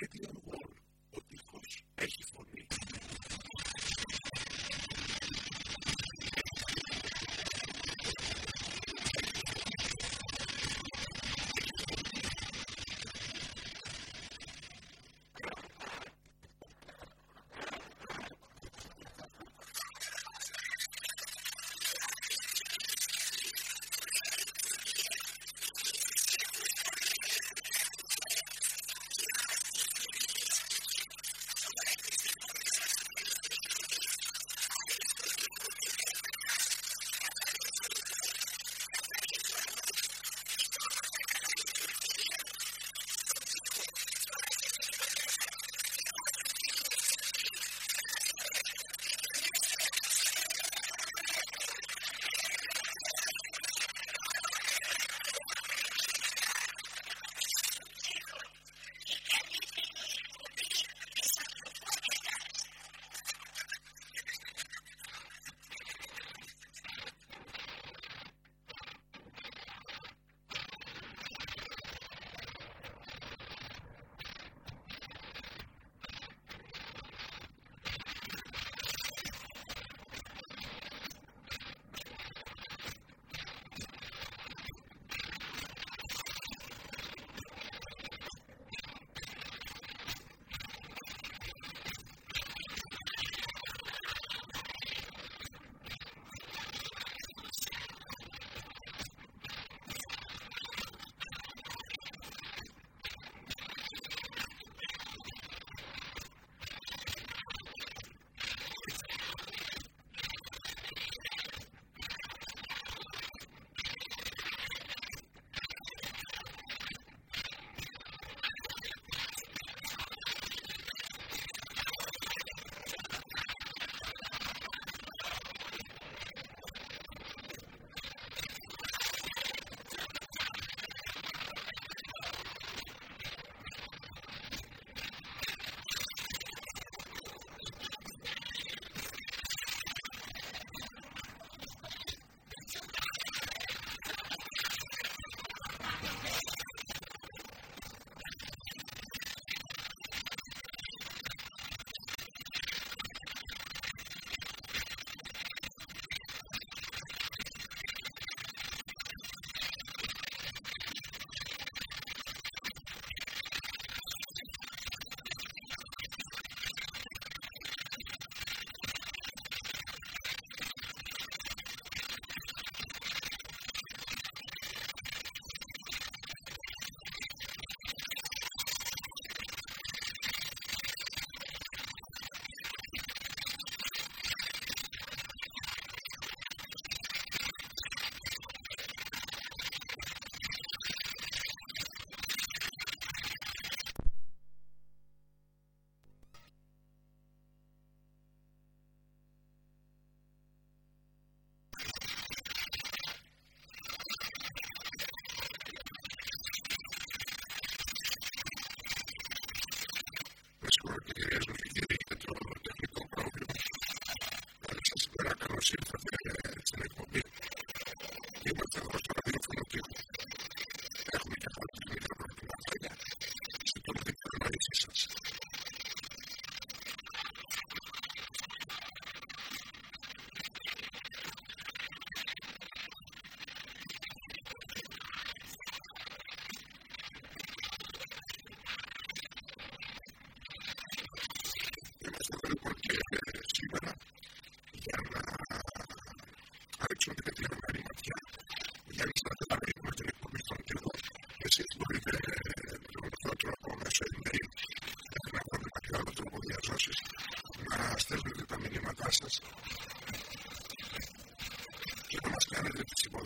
completely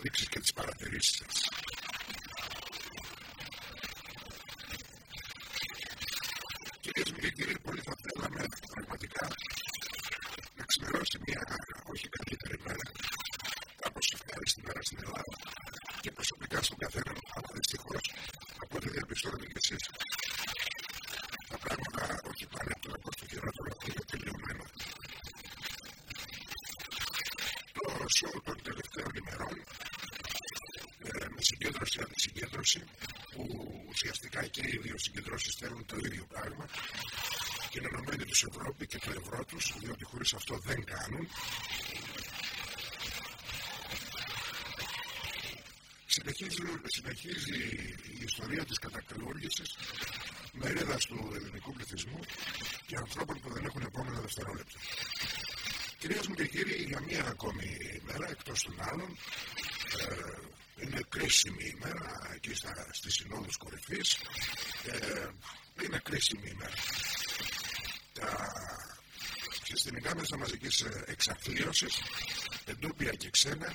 αποδείξεις και τις παρατηρήσεις σας. Κυρίες μου και κύριοι, πολύ θα θέλαμε πραγματικά να ξημερώσει μια όχι καλύτερη μέρα από ευχάριστη μέρα στην Ελλάδα και προσωπικά στον καθένα, αλλά δυστυχώς από ό,τι διαπιστώνετε κι εσείς, τα πράγματα όχι πάνε από το λαό στο χειρότερο, είναι τελειωμένα. Το σώμα των τελευταίων ημερών συγκέντρωση, αντισυγκέντρωση, που ουσιαστικά και οι δύο συγκεντρώσεις θέλουν το ίδιο πράγμα. Την ενωμένη τους Ευρώπη και το ευρώ τους, διότι χωρίς αυτό δεν κάνουν. Συνεχίζει, συνεχίζει η ιστορία της κατακρεώργησης μερίδας του ελληνικού πληθυσμού και ανθρώπων που δεν έχουν επόμενα δευτερόλεπτα. Κυρίες μου και κύριοι, για μία ακόμη μέρα, εκτός των άλλων, ε, είναι κρίσιμη ημέρα εκεί στα, στις συνόδους κορυφής. Ε, είναι κρίσιμη ημέρα. Τα συστημικά μέσα μαζικής εξαθλίωσης, εντόπια και ξένα,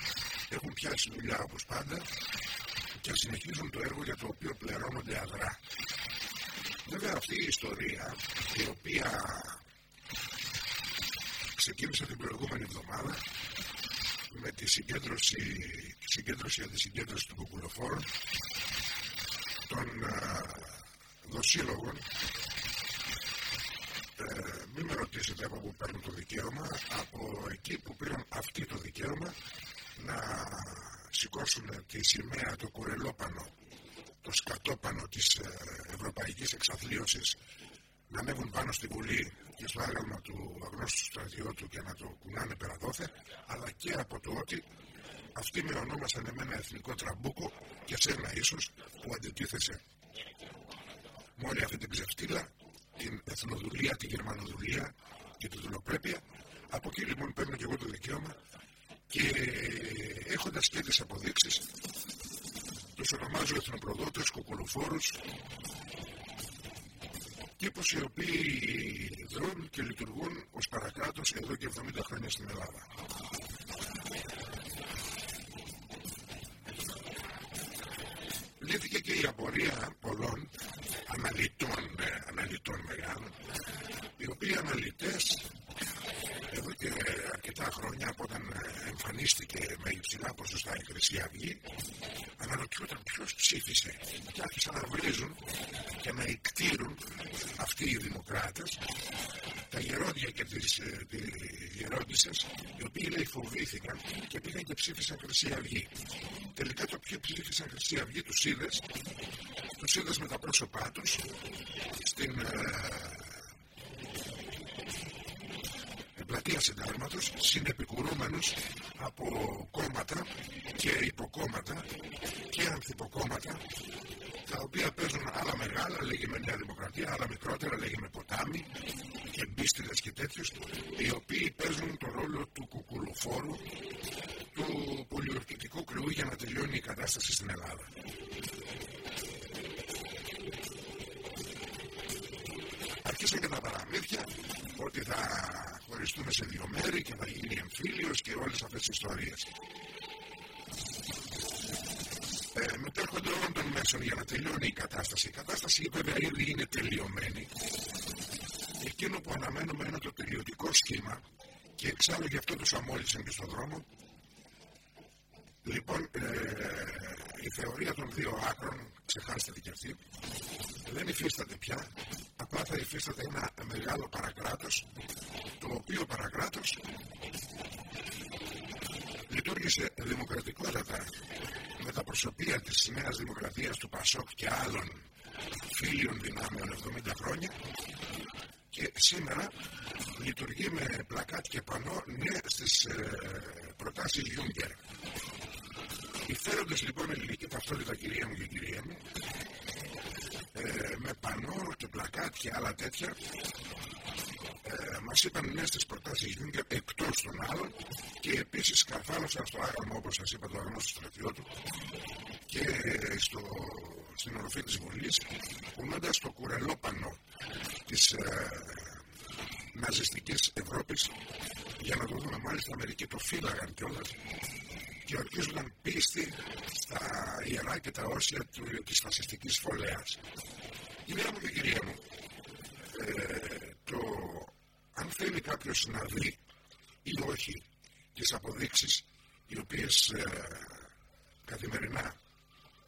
έχουν πιάσει δουλειά όπως πάντα και συνεχίζουν το έργο για το οποίο πληρώνονται αδρά. Βέβαια αυτή η ιστορία η οποία ξεκίνησε την προηγούμενη εβδομάδα με τη συγκέντρωση, τη συγκέντρωση αντισυγκέντρωση του κουκουλοφόρων των δοσύλλογων. Ε, μην με ρωτήσετε από πού παίρνουν το δικαίωμα από εκεί που πήραν αυτοί το δικαίωμα να σηκώσουν τη σημαία, το κουρελόπανο το σκατόπανο της ε, ευρωπαϊκής εξαθλίωσης να ανέβουν πάνω στη Βουλή και στο άγαλμα του αγνώστου στρατιώτου και να το κουνάνε πέρα δώθε, αλλά και από το ότι αυτοί με ονόμασαν εμένα εθνικό τραμπούκο και σένα ίσως που αντιτίθεσαι με όλη αυτή την ξεφτύλα, την εθνοδουλία, την γερμανοδουλία και τη δουλοπρέπεια. Από εκεί λοιπόν παίρνω και εγώ το δικαίωμα και έχοντας και τις αποδείξεις τους ονομάζω εθνοπροδότες, κουκουλοφόρους τύπους οι οποίοι δρούν και λειτουργούν ως παρακράτος εδώ και 70 χρόνια στην Ελλάδα. Λύθηκε και η απορία πολλών αναλυτών, ε, αναλυτών μεγάλων, οι οποίοι αναλυτές εδώ και αρκετά χρόνια από όταν ε, εμφανίστηκε με υψηλά ποσοστά η Χρυσή Αυγή αναρωτιόταν ποιος ψήφισε και άρχισαν να βρίζουν και να εκτήρουν αυτοί οι δημοκράτες τα γερόντια και τις ε, γερόντισσες οι οποίοι λέει φοβήθηκαν και πήγαν και ψήφισαν Χρυσή Αυγή. Τελικά το οποίο ψήφισαν Χρυσή Αυγή τους είδες τους είδες με τα πρόσωπά τους στην ε, πλατεία συντάγματος συνεπικουρούμενους από κόμματα και υποκόμματα και ανθυποκόμματα τα οποία παίζουν άλλα μεγάλα, λέγει με Νέα Δημοκρατία, άλλα μικρότερα, λέγει με ποτάμι και μπίστιδες και τέτοιους, οι οποίοι παίζουν τον ρόλο του κουκουλοφόρου, του πολιορκητικού κρυού για να τελειώνει η κατάσταση στην Ελλάδα. Αρχίσαν και τα παραμύθια ότι θα χωριστούμε σε δύο μέρη και θα γίνει εμφύλιος και όλες αυτές τις ιστορίες. Ε, μετέρχονται όλων των μέσων για να τελειώνει η κατάσταση. Η κατάσταση βέβαια ήδη είναι τελειωμένη. Εκείνο που αναμένουμε είναι το τελειωτικό σχήμα και εξάλλου γι' αυτό τους αμόλυσαν και στον δρόμο. Λοιπόν, ε, η θεωρία των δύο άκρων, ξεχάστε και αυτή, δεν υφίσταται πια, απλά θα υφίσταται ένα μεγάλο παρακράτος, το οποίο παρακράτος λειτουργήσε δημοκρατικότατα με τα προσωπία της Νέας Δημοκρατίας του Πασόκ και άλλων φίλων δυνάμεων 70 χρόνια και σήμερα λειτουργεί με πλακάτ και πανό ναι στις ε, προτάσεις Juncker. Οι φέροντες λοιπόν ελληνική ταυτότητα κυρία μου και κυρία μου ε, με πανό και πλακάτ και άλλα τέτοια ε, μας είπαν ναι στι προτάσεις Γιούγκερ εκτός των άλλων και επίσης καρφάλωσαν στο άγαλμα όπως σας είπα το αγνώστο στρατιώτου και στο, στην οροφή της Βουλής κουνώντας το κουρελόπανο της ε, ναζιστικής Ευρώπης για να το δούμε μάλιστα μερικοί το φύλαγαν κιόλας και ορκίζονταν πίστη στα ιερά και τα όσια της φασιστικής φωλέας. Κυρία μου και κυρία μου, ε, το αν θέλει κάποιος να δει ή όχι τις αποδείξεις οι οποίες ε, καθημερινά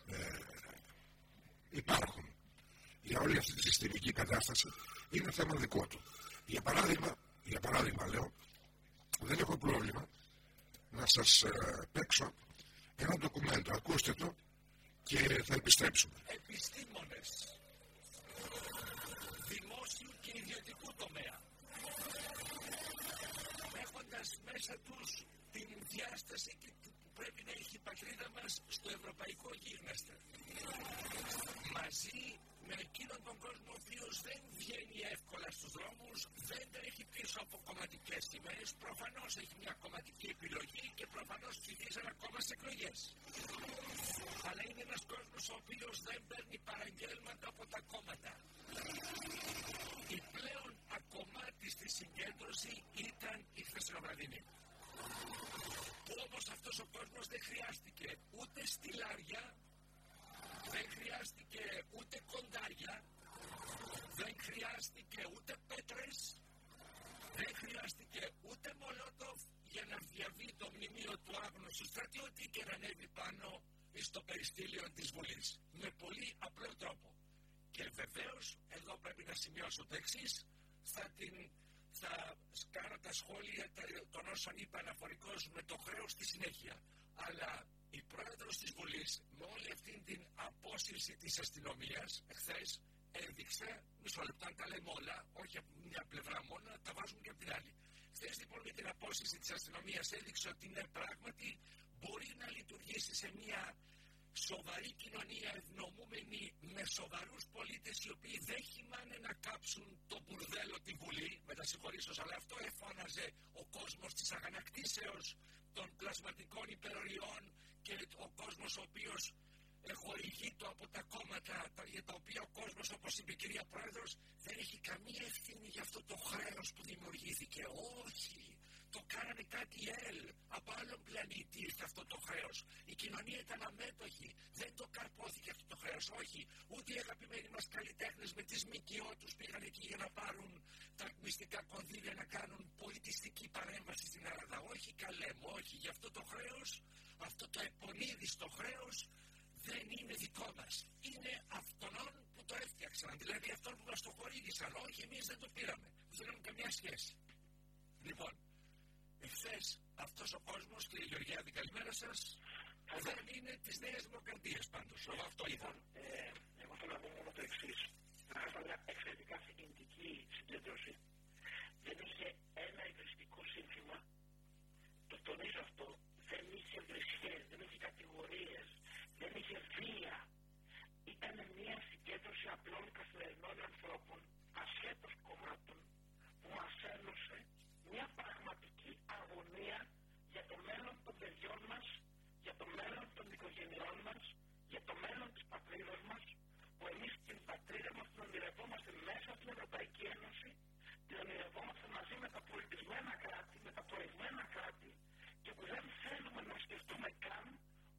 ε, υπάρχουν για όλη αυτή τη συστημική κατάσταση είναι θέμα δικό του. Για παράδειγμα, για παράδειγμα λέω, δεν έχω πρόβλημα να σας ε, παίξω ένα ντοκουμέντο, ακούστε το, και θα επιστρέψουμε. Επιστήμονες δημόσιου και ιδιωτικού τομέα έχοντας μέσα τους την διάσταση που πρέπει να έχει η πατρίδα μας στο ευρωπαϊκό γίγνεσθε. Μαζί με εκείνον τον κόσμο ο οποίος δεν βγαίνει εύκολα στους δρόμους, δεν τρέχει πίσω από κομματικές τιμέ, προφανώς έχει μια κομματική επιλογή και προφανώς ψηφίζει ένα κόμμα σε εκλογές. Αλλά είναι ένας κόσμος ο οποίος δεν παίρνει παραγγέλματα από τα κόμματα. Η πλέον ακομάτιστη συγκέντρωση ήταν η χθεσινοβραδινή. Που όμως αυτός ο κόσμος δεν χρειάστηκε ούτε στυλάρια δεν χρειάστηκε ούτε κοντάρια, δεν χρειάστηκε ούτε πέτρες, δεν χρειάστηκε ούτε μολότοφ για να διαβεί το μνημείο του άγνωστου στρατιώτη και να ανέβει πάνω στο περιστήλιο της Βουλής. Με πολύ απλό τρόπο. Και βεβαίως, εδώ πρέπει να σημειώσω το εξής. Θα, την, θα κάνω τα σχόλια των όσων είπα αναφορικώς με το χρέος στη συνέχεια. Αλλά η πρόεδρος της Βουλής με όλη αυτή την απόσυρση της αστυνομίας εχθές έδειξε, μισό λεπτό αν τα λέμε όλα, όχι από μια πλευρά μόνο, τα βάζουμε και από την άλλη. Χθες λοιπόν με την απόσυρση της αστυνομίας έδειξε ότι ναι πράγματι μπορεί να λειτουργήσει σε μια σοβαρή κοινωνία ευνομούμενη με σοβαρούς πολίτες οι οποίοι δεν χυμάνε να κάψουν το μπουρδέλο τη Βουλή, με τα συγχωρήσω, αλλά αυτό εφώναζε ο κόσμος της αγανακτήσεως των πλασματικών υπεροριών και ο κόσμος ο οποίος χορηγείται από τα κόμματα για τα οποία ο κόσμος, όπως είπε η κυρία Πρόεδρος, δεν έχει καμία ευθύνη για αυτό το χρέος που δημιουργήθηκε. Όχι. Το κάνανε κάτι ελ. Από άλλον πλανήτη ήρθε αυτό το χρέος. Η κοινωνία ήταν αμέτωχη. Δεν το καρπόθηκε αυτό το χρέος. Όχι. Ούτε οι αγαπημένοι μας καλλιτέχνες με τις ΜΚΟ τους πήγαν εκεί για να πάρουν τα μυστικά κονδύλια να κάνουν πολιτιστική παρέμβαση στην Ελλάδα. Όχι καλέ μου, όχι. Γι' αυτό το χρέος, αυτό το επονίδιστο χρέος δεν είναι δικό μας. Είναι αυτόν που το έφτιαξαν. Δηλαδή αυτόν που μας το χορήγησαν. Όχι, εμείς δεν το πήραμε. Δεν έχουμε καμία σχέση. Λοιπόν, εχθέ αυτός ο κόσμος, κύριε Γεωργιάδη, καλημέρα σας. Δεν είναι της Νέας Δημοκρατίας πάντως. Εγώ αυτό είδα. Λοιπόν, ε, εγώ θέλω να πω μόνο το εξής. Θα μια εξαιρετικά συγκινητική συγκέντρωση. Δεν είχε ένα ιδρυστικό σύνθημα. Το τονίζω αυτό. Δεν είχε βρισχέ, δεν είχε κατηγορίες, δεν είχε βία. Ήταν μια συγκέντρωση απλών καθημερινών ανθρώπων, ασχέτως κομμάτων, που μας ένωσε μια πραγματική αγωνία για το μέλλον των παιδιών μας, για το μέλλον των οικογενειών μας, για το μέλλον της πατρίδας μας, που εμείς την πατρίδα μας την ονειρευόμαστε μέσα στην Ευρωπαϊκή Ένωση, την ονειρευόμαστε μαζί με τα πολιτισμένα κράτη, με τα προηγμένα κράτη και που δεν θέλουμε να σκεφτούμε καν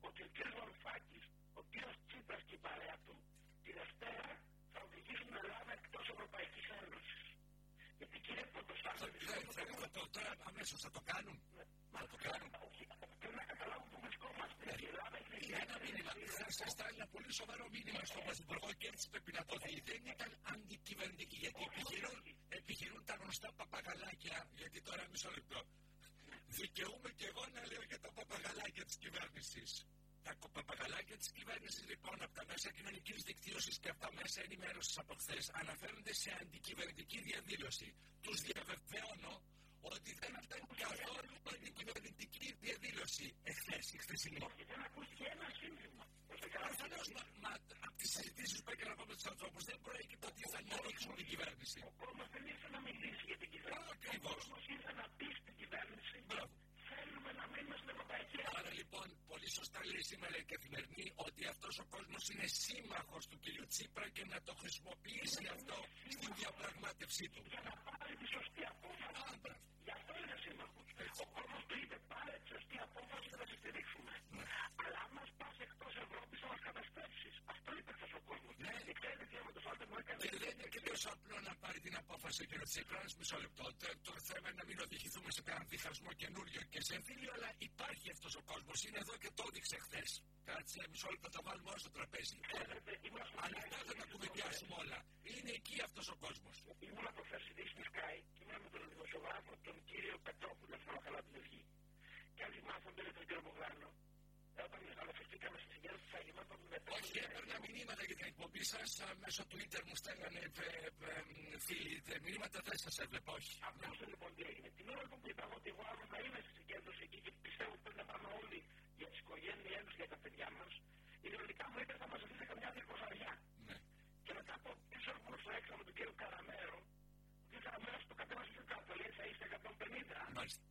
ότι ο κ. Βαρουφάκης, ο κ. Τσίπρας και η παρέα του τη Δευτέρα θα οδηγήσουν την Ελλάδα εκτός Ευρωπαϊκής Ένωσης. Γιατί κύριε Πρωτοσάλτη. Τώρα αμέσω θα το κάνουν. Μα το κάνουν. Πρέπει να καταλάβουν που βρισκόμαστε. Η Ελλάδα είναι ένα μήνυμα. Θα σας στάλει ένα πολύ σοβαρό μήνυμα στον Πρωθυπουργό και έτσι πρέπει να το δει. Δεν ήταν αντικυβερνητική γιατί επιχειρούν, επιχειρούν τα γνωστά παπαγαλάκια. Γιατί τώρα μισό λεπτό. Δικαιούμαι και εγώ να λέω για τα παπαγαλάκια της κυβέρνησης. Τα παπαγαλάκια της κυβέρνησης λοιπόν από τα μέσα κοινωνικής δικτύωσης και από τα μέσα ενημέρωσης από χθες αναφέρονται σε αντικυβερνητική διαδήλωση. Τους διαβεβαιώνω ότι δεν ήταν καθόλου αντικυβερνητική διαδήλωση εχθές η χθεσινή. Δεν ακούστηκε ένα σύνθημα. Προφανώς, μα από τις συζητήσεις που έκανα από τους ανθρώπους δεν προέκυπτε ότι θα ανοίξουν την κυβέρνηση. Ο κόσμος δεν ήρθε να μιλήσει για την κυβέρνηση. Ακριβώς. Ο κόσμος ήρθε να πει στην κυβέρνηση. Μπράβο. Λοιπόν, πολύ σωστά λέει σήμερα η καθημερινή ότι αυτός ο κόσμος είναι σύμμαχος του κ. Τσίπρα και να το χρησιμοποιήσει αυτό στην διαπραγμάτευσή του. Για να πάρει τη σωστή απόφαση. Γι' αυτό είναι σύμμαχος. Ο κόσμος του είπε πάρε τη σωστή απόφαση και θα σε στηρίξουμε. Αλλά αν μας πας εκτός Ευρώπης θα μας καταστρέψεις. Αυτό είπε αυτός ο κόσμος. Και ξέρετε τι το φάτε μου έκανε. Και δεν είναι τελείω απλό να πάρει την απόφαση ο κ. Τσίπρα. Μισό λεπτό. Το θέμα είναι να μην οδηγηθούμε σε κανέναν διχασμό καινούριο και σε εμφύλιο, αλλά υπάρχει αυτός ο κόσμος. Είναι εδώ και το έδειξε χθες. Κάτσε μισό λεπτό, θα βάλουμε όλο στο τραπέζι. Ανοιχτά θα τα κουβεντιάσουμε όλα. Είναι εκεί αυτό ο κόσμο. Ήμουν από χθε στη Sky και ήμουν με τον δημοσιογράφο τον κύριο Πετρόπουλο, δεν θυμάμαι καλά την ευχή. Και αν θυμάστε τον κύριο Μπογδάνο, όταν αναφερθήκαμε στη συγκέντρωση θα γινόταν μετά. Όχι, έπαιρνα μηνύματα για την εκπομπή σα. Μέσω Twitter μου στέλνανε ε, ε, φίλοι μηνύματα, δεν σας έβλεπα, όχι. Αυτό λοιπόν τι έγινε. Την ώρα που είπα ότι εγώ αύριο θα είμαι στη συγκέντρωσης εκεί και πιστεύω ότι πρέπει να πάμε όλοι για τις οικογένειές μας, για τα παιδιά μας, ιδεολογικά μου είπε θα μας ζητήσει καμιά διακοσαριά. Ναι. Και μετά από πίσω από το έξω με τον κύριο Καραμέρο, ο κύριος Καραμέρο το κατέβασε πιο κάτω, λέει θα είστε 150. Μάλιστα.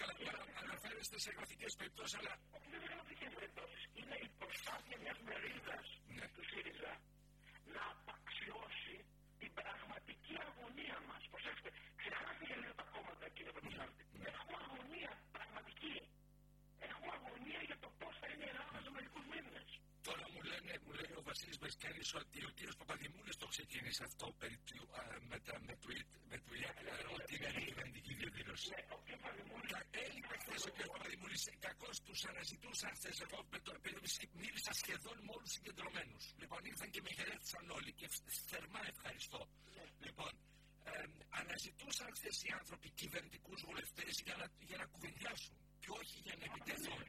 Καλά, τώρα αναφέρεστε σε γραφικές περιπτώσεις, αλλά. Όχι, δεν είναι γραφικέ περιπτώσει. Είναι η προσπάθεια μιας μερίδας ναι. του ΣΥΡΙΖΑ να κύριε Παπαδάκη. Ναι. Έχουμε αγωνία πραγματική. Έχουμε αγωνία για το πώς θα είναι η Ελλάδα σε μερικούς μήνες. Τώρα μου λένε, μου λέει ο Βασίλης Μπεσκέρη ότι ο κύριος Παπαδημούλης το ξεκίνησε αυτό περί του, α, με, τα, με, tweet, με tweet, ότι είναι κυβερνητική διαδήλωση. Έλειπε χθες ο κύριος Παπαδημούλης, κακώς τους αναζητούσαν χθες εγώ με το μίλησα σχεδόν με όλους συγκεντρωμένους. Λοιπόν, ήρθαν και με χαιρέτησαν όλοι και θερμά ευχαριστώ. Λοιπόν, ε, αναζητούσαν χθες οι άνθρωποι κυβερνητικούς βουλευτές για να, για να κουβεντιάσουν και όχι για να επιτεθούν.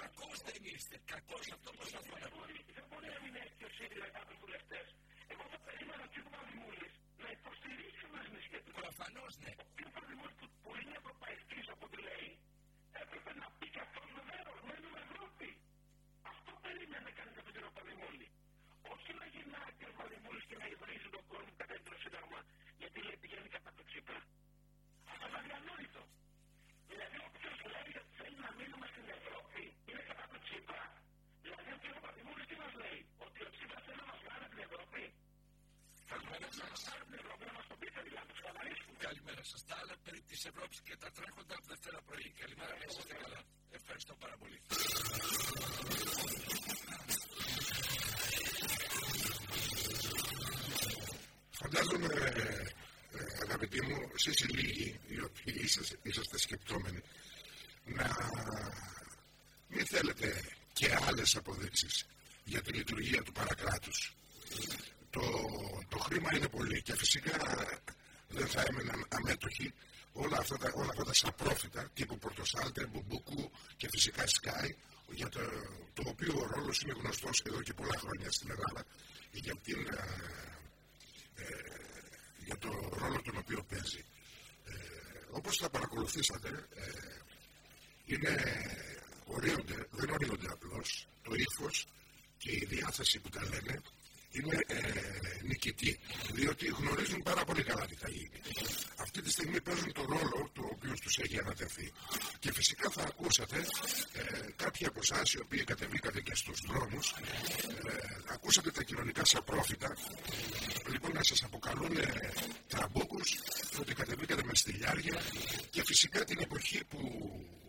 Κακός δεν είστε. Κακός αυτό προσπαθώ να πω. Δεν μπορεί να μην έχει ο ΣΥΡΙΖΑ κάποιου βουλευτές. Εγώ θα περίμενα ο κ. Παπαδημούλη να υποστηρίξει μαζί με σχέδιο. Προφανώς ναι. Ο κ. Παπαδημούλη που είναι ευρωπαϊκής Καλημέρα σας. Καλημέρα σα. Τα άλλα περί της Ευρώπης και τα τρέχοντα από Δευτέρα πρωί. Καλημέρα, να είστε καλά. Ευχαριστώ πάρα πολύ. Φαντάζομαι αγαπητοί μου, εσείς οι λίγοι οι οποίοι είσαστε, είσαστε σκεπτόμενοι να μην θέλετε και άλλες αποδείξεις για τη λειτουργία του παρακράτους. Το, το χρήμα είναι πολύ και φυσικά δεν θα έμεναν αμέτωχοι όλα αυτά τα, όλα αυτά τα σαπρόφητα τύπου Πορτοσάλτε, Μπουμπούκου και φυσικά Sky για το, το οποίο ο ρόλος είναι γνωστός εδώ και πολλά χρόνια στην Ελλάδα για την ε, ε για το ρόλο τον οποίο παίζει. Ε, όπως θα παρακολουθήσατε, ε, είναι, ωρύονται, δεν ωρύονται απλώς, το ύφος και η διάθεση που τα λένε είναι ε, νικητοί, διότι γνωρίζουν πάρα πολύ καλά τι θα γίνει. Αυτή τη στιγμή παίζουν τον ρόλο το οποίο τους έχει ανατεθεί. Και φυσικά θα ακούσατε ε, κάποιοι από εσάς οι οποίοι κατεβήκατε και στους δρόμους, ε, ακούσατε τα κοινωνικά σας πρόφητα, λοιπόν να σας αποκαλούν ε, τραμπούκους, ότι κατεβήκατε με στυλιάρια και φυσικά την εποχή που ε,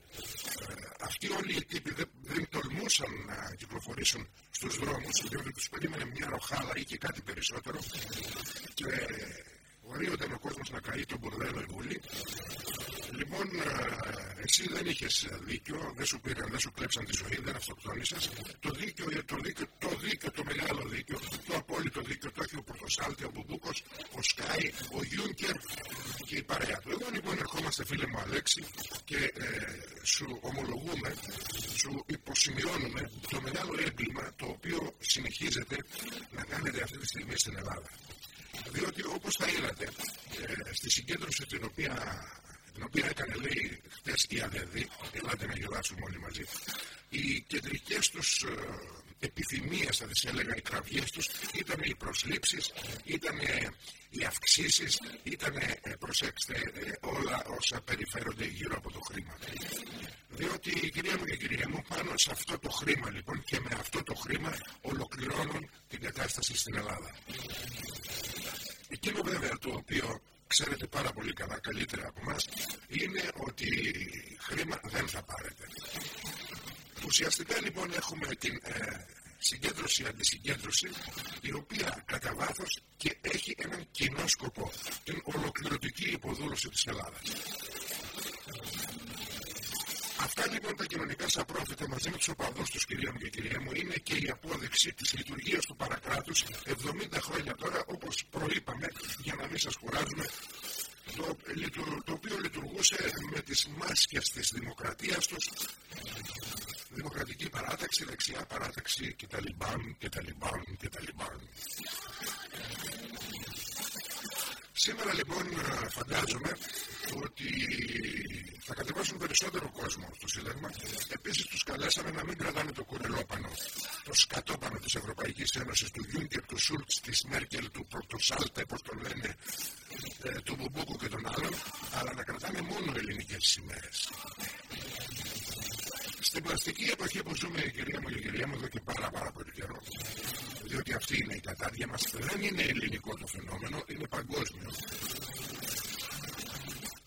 αυτοί όλοι οι τύποι δεν, δεν τολμούσαν να κυκλοφορήσουν στους δρόμους διότι τους περίμενε μια ροχάλα ή και κάτι περισσότερο. Και ορίονταν ο κόσμος να καεί τον μπουρδέλο η Βουλή Λοιπόν, ε, εσύ δεν είχες δίκιο, δεν σου πήραν, δεν σου κλέψαν τη ζωή, δεν αυτοκτόνησες. Το δίκιο, το δίκιο, το δίκιο, το μεγάλο δίκιο, το απόλυτο δίκιο το έχει ο Πορτοσάλτη, ο Μπουμπούκος, ο Σκάι, ο Γιούνκερ και η παρέα του. Εδώ λοιπόν ερχόμαστε, φίλε μου Αλέξη, και ε, σου ομολογούμε, σου υποσημειώνουμε το μεγάλο έγκλημα το οποίο συνεχίζεται να κάνετε αυτή τη στιγμή στην Ελλάδα. Διότι όπως θα είδατε, ε, στη συγκέντρωση την οποία την οποία έκανε λέει χτες η ΑΔΕΔΗ, ελάτε να γελάσουμε όλοι μαζί, οι κεντρικές τους ε, επιθυμίες, θα τις έλεγα, οι κραυγές τους, ήταν οι προσλήψεις, ήταν οι αυξήσεις, ήταν, ε, προσέξτε, ε, όλα όσα περιφέρονται γύρω από το χρήμα. Διότι, κυρία μου και κυρία μου, πάνω σε αυτό το χρήμα λοιπόν και με αυτό το χρήμα ολοκληρώνουν την κατάσταση στην Ελλάδα. Εκείνο βέβαια το οποίο ξέρετε πάρα πολύ καλά, καλύτερα από εμάς, είναι ότι χρήμα δεν θα πάρετε. Ουσιαστικά λοιπόν έχουμε την ε, συγκέντρωση-αντισυγκέντρωση, η οποία κατά βάθος και έχει έναν κοινό σκοπό, την ολοκληρωτική υποδούλωση της Ελλάδας. Αυτά λοιπόν τα κοινωνικά σα πρόφητα μαζί με τους οπαδούς τους, κυρία μου και κυρία μου, είναι και η απόδειξη της λειτουργίας του παρακράτους. 70 χρόνια τώρα, όπως προείπαμε, για να μην σας κουράζουμε, το, το οποίο λειτουργούσε με τις μάσκες της δημοκρατίας τους. Δημοκρατική παράταξη, δεξιά παράταξη και τα λιμπάν και τα λιμπάν και τα λιμπάν. Σήμερα λοιπόν φαντάζομαι ότι θα κατεβάσουν περισσότερο κόσμο στο Σύνταγμα. Επίσης τους καλέσαμε να μην κρατάνε το κουρελόπανο, το σκατόπανο της Ευρωπαϊκής Ένωσης, του Γιούνκερ, του Σούλτς, της Μέρκελ, του Πορτοσάλτε, όπω το λένε, ε, του Μπουμπούκου και των άλλων, αλλά να κρατάνε μόνο ελληνικές σημαίες. Στην πλαστική εποχή που ζούμε, κυρία μου και κυρία μου, εδώ και πάρα, πάρα πολύ καιρό, διότι αυτή είναι η κατάδια μας, δεν είναι ελληνικό το φαινόμενο, είναι παγκόσμιο.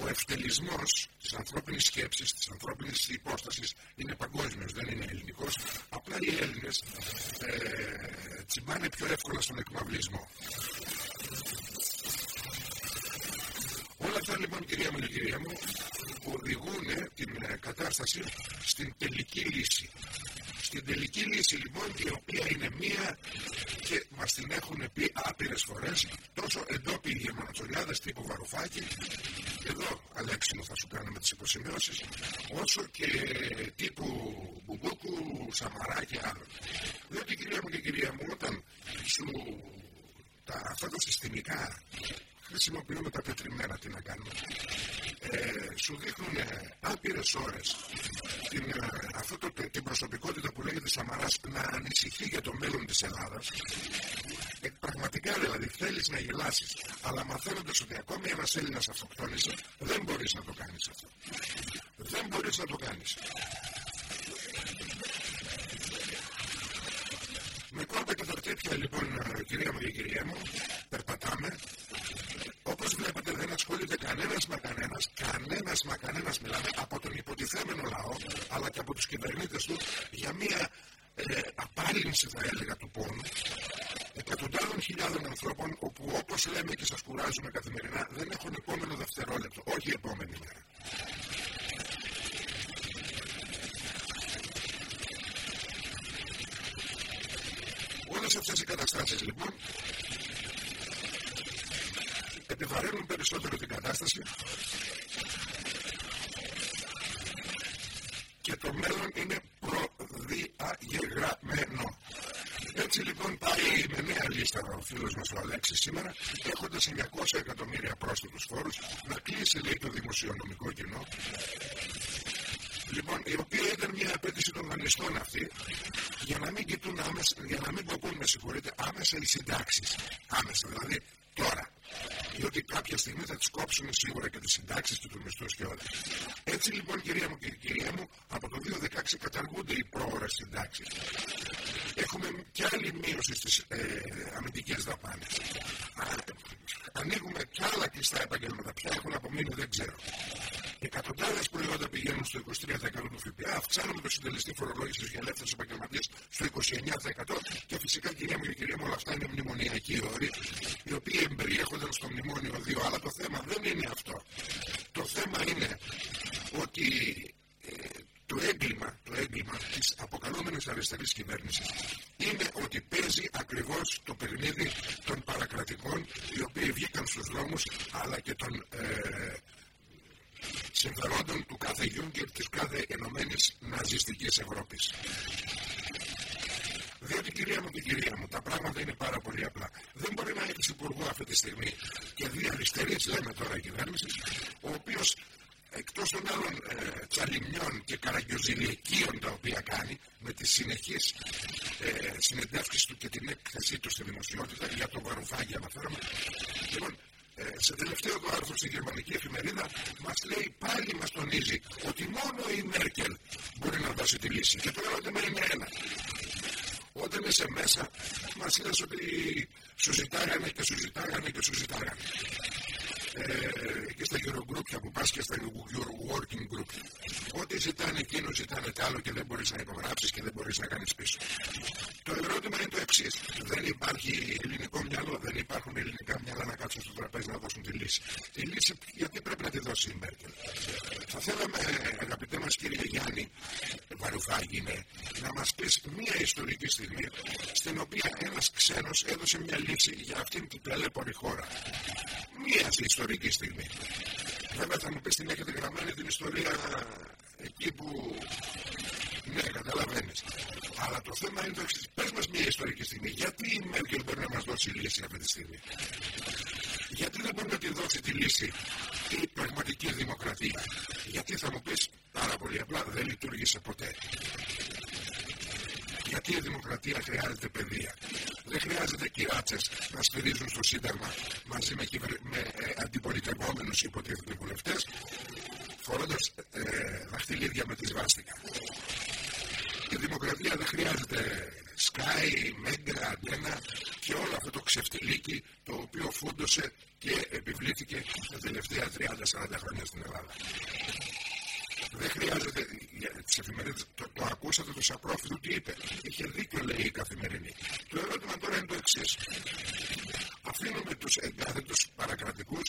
Ο ευτελισμός της ανθρώπινης σκέψης, της ανθρώπινης υπόστασης είναι παγκόσμιος, δεν είναι ελληνικός. Απλά οι Έλληνες ε, τσιμπάνε πιο εύκολα στον εκμαυλισμό. Όλα αυτά λοιπόν κυρία μου και κυρία μου οδηγούν την ε, κατάσταση στην τελική λύση. Στην τελική λύση λοιπόν η οποία είναι μία και μας την έχουν πει άπειρες φορές τόσο εντόπιοι γερμανοτσολιάδε τύπου Βαρουφάκη, εδώ Αλέξη μου θα σου κάνω με τις υποσημειώσεις, όσο και τύπου Μπουμπούκου, Σαμαρά και άλλων. Διότι κυρία μου και κυρία μου, όταν σου τα, αυτά τα συστημικά χρησιμοποιούμε τα πετριμένα, τι να κάνουμε. Ε, σου δείχνουν άπειρες ώρες την, ε, την προσωπικότητα που λέγεται Σαμαράς να ανησυχεί για το μέλλον της Ελλάδας ε, πραγματικά δηλαδή θέλεις να γελάσεις, αλλά μαθαίνοντας ότι ακόμη ένας Έλληνας αυτοκτόνησε, δεν μπορείς να το κάνεις αυτό. Δεν μπορείς να το κάνεις. Με κόμπα και τέτοια λοιπόν, ε, κυρία μου και κυρία μου, περπατάμε Όπως βλέπετε, δεν ασχολείται κανένας με κανένας, κανένας μα κανένας μιλάμε από τον υποτιθέμενο λαό, αλλά και από τους κυβερνήτες του για μια ε, απάλυνση, θα έλεγα, του πόνου εκατοντάδων χιλιάδων ανθρώπων, όπου όπως λέμε και σας κουράζουμε καθημερινά, δεν έχουν επόμενο δευτερόλεπτο, όχι επόμενη μέρα. Όλες αυτές οι καταστάσεις λοιπόν επιβαρύνουν περισσότερο την κατάσταση και το μέλλον είναι προδιαγεγραμμένο. Έτσι λοιπόν πάει με νέα λίστα ο φίλος μας ο Αλέξης σήμερα έχοντας 900 εκατομμύρια πρόσθετους φόρους να κλείσει λέει το δημοσιονομικό κοινό Λοιπόν, η οποία ήταν μια απέτηση των δανειστών αυτή για να μην κοιτούν άμεσα, για να μην κοπούν, με συγχωρείτε, άμεσα οι συντάξεις. Άμεσα, δηλαδή τώρα διότι κάποια στιγμή θα τις κόψουν σίγουρα και τις συντάξεις και του μισθού και όλα. Έτσι λοιπόν, κυρία μου και κυρία μου, από το 2016 καταργούνται οι πρόορε συντάξεις. Έχουμε και άλλη μείωση στις ε, αμυντικές δαπάνες. Ανοίγουμε κι άλλα κλειστά επαγγέλματα. Ποια έχουν απομείνει δεν ξέρω. Εκατοντάδες προϊόντα πηγαίνουν στο 23% του ΦΠΑ, αυξάνουμε το συντελεστή φορολόγησης για ελεύθερους επαγγελματίες στο 29% και φυσικά κυρία μου και κυρία μου όλα αυτά είναι μνημονιακοί όροι, οι οποίοι εμπεριέχονταν στο μνημόνιο 2. Αλλά το θέμα δεν είναι αυτό. Το θέμα είναι ότι ε, το έγκλημα, το έγκλημα της αποκαλούμενης αριστερής κυβέρνησης είναι ότι παίζει ακριβώς το παιχνίδι των παρακρατικών οι οποίοι βγήκαν στους δρόμους αλλά και των ε, συμφερόντων του κάθε Γιούγκερ της κάθε ενωμένης ναζιστικής Ευρώπης. Διότι κυρία μου και κυρία μου, τα πράγματα είναι πάρα πολύ απλά. Δεν μπορεί να έχει υπουργό αυτή τη στιγμή και δύο αριστεροί, λέμε τώρα η κυβέρνηση, ο οποίο εκτό των άλλων ε, τσαλιμιών και καραγκιοζηλικίων τα οποία κάνει με τι συνεχεί ε, συνεντεύξει του και την έκθεσή του στη δημοσιότητα για το βαρουφάκι αναφέρομαι. Λοιπόν, ε, σε τελευταίο το άρθρο στη γερμανική εφημερίδα μα λέει πάλι μα τονίζει ότι μόνο η Μέρκελ μπορεί να δώσει τη λύση. Και το ερώτημα είναι ένα. Όταν είσαι μέσα, μα είδε ότι σου ζητάγανε και σου ζητάγανε και σου ζητάγανε. Ε, και στα Eurogroup που πα και στα Euro Working Group. Ό,τι ζητάνε εκείνο, ζητάνε τ' άλλο και δεν μπορεί να υπογράψει και δεν μπορεί να κάνει πίσω. Το ερώτημα είναι το εξή. Δεν υπάρχει ελληνικό μυαλό, δεν υπάρχουν ελληνικά μυαλά να κάτσουν στο τραπέζι να δώσουν τη λύση. Τη λύση γιατί πρέπει να τη δώσει η Μέρκελ. Θα θέλαμε, αγαπητέ μας κύριε Γιάννη, Βαρουφάγη να μας πεις μία ιστορική στιγμή στην οποία ένας ξένος έδωσε μια λύση για αυτήν την ταλέπορη χώρα. Μία ιστορική στιγμή. Βέβαια θα μου πεις την έχετε γραμμένη την ιστορία εκεί που Ναι, καταλαβαίνεις. Αλλά το θέμα είναι το εξής. Πες μας μια ιστορική στιγμή. Γιατί η Μέρκελ μπορεί να μας δώσει λύση αυτή τη στιγμή; Γιατί δεν μπορεί να τη δώσει τη λύση η πραγματική δημοκρατία. Γιατί θα μου πεις πάρα πολύ απλά δεν λειτουργήσε ποτέ. Γιατί η δημοκρατία χρειάζεται παιδεία. Δεν χρειάζεται κυράτσε να στηρίζουν στο Σύνταγμα μαζί με, με ε, αντιπολιτευόμενους υποτίθεται βουλευτές, φορώντας ε, δαχτυλίδια με τη σβάστηκα. Η δημοκρατία δεν χρειάζεται Sky, Mega, Αντένα και όλο αυτό το ξεφτιλίκι το οποίο φούντωσε και επιβλήθηκε τα τελευταία 30-40 χρόνια στην Ελλάδα. Δεν χρειάζεται τι εφημερίδε. Το, το ακούσατε το Σαπρόφιτο τι είπε. Είχε δίκιο λέει η καθημερινή. Το ερώτημα τώρα είναι το εξή. Αφήνουμε του εγκάθετου παρακρατικού,